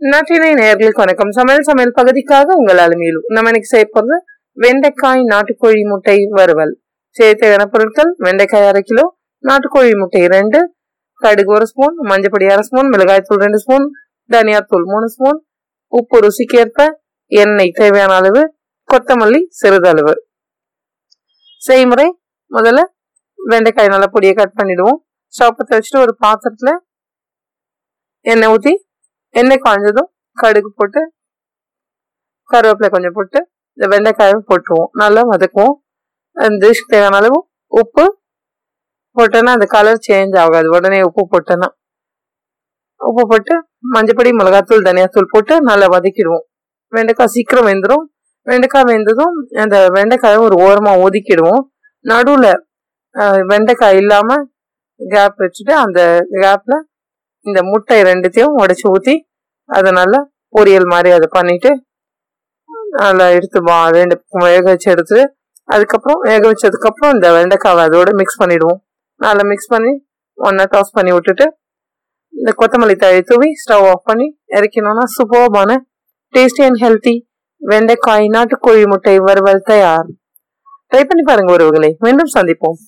நாட்டினை நேர்களுக்கு வணக்கம். சமையல் சமையல் பகுதிக்காக உங்கள் அலுமையிலும் நம்ம இன்னைக்கு செய்ய வெண்டைக்காய் நாட்டுக்கோழி முட்டை வறுவல். செய்ய தேவையான பொருட்கள் வெண்டைக்காய் அரை கிலோ நாட்டுக்கோழி முட்டை ரெண்டு கடுகு ஒரு ஸ்பூன் மஞ்சப்பொடி அரை ஸ்பூன் மிளகாய்த்தூள் ரெண்டு ஸ்பூன் தனியாத்தூள் மூணு ஸ்பூன் உப்பு ருசிக்கேற்ப எண்ணெய் தேவையான அளவு கொத்தமல்லி சிறிதளவு. செய்முறை முதல்ல வெண்டைக்காய் நல்லா பொடியை கட் பண்ணிடுவோம். ஸ்டவ் வச்சுட்டு ஒரு பாத்திரத்தில் எண்ணெய் ஊற்றி எண்ணெய் காய்ஞ்சதும் கடுகு போட்டு கருவேப்பிலை கொஞ்சம் போட்டு இந்த வெண்டைக்காயும் போட்டுருவோம். நல்லா வதக்குவோம். அந்த டிஷ்க்கு தேவையான அளவு உப்பு போட்டோன்னா அந்த கலர் சேஞ்ச் ஆகாது. உடனே உப்பு போட்டோன்னா உப்பு போட்டு மஞ்சப்பொடி மிளகாத்தூள் தனியாத்தூள் போட்டு நல்லா வதக்கிடுவோம். வெண்டைக்காய் சீக்கிரம் வெந்துடும் வெண்டைக்காய் வெந்ததும் அந்த வெண்டைக்காயும் ஒரு ஓரமாக ஒதுக்கிடுவோம். நடுவில் வெண்டைக்காய் இல்லாமல் கேப் வச்சுட்டு அந்த கேப்பில் இந்த முட்டை ரெண்டுத்தையும் உடச்சி ஊற்றி அதை நல்லா பொரியல் மாதிரி அதை பண்ணிட்டு நல்லா எடுத்து ரெண்டு பக்கம் வேக வச்சு எடுத்து அதுக்கப்புறம் வேக வச்சதுக்கப்புறம் இந்த வெண்டைக்காவை அதோட மிக்ஸ் பண்ணிவிடுவோம் நல்லா மிக்ஸ் பண்ணி ஒன்றா டாஸ் பண்ணி விட்டுட்டு இந்த கொத்தமல்லி தழை தூவி ஸ்டவ் ஆஃப் பண்ணி இறக்கணும்னா சூப்பர்பான டேஸ்டி அண்ட் ஹெல்த்தி வெண்டைக்காய் நாட்டுக்கோழி முட்டை வறுவல் தயார். ட்ரை பண்ணி பாருங்க உறவுகளை. மீண்டும் சந்திப்போம்.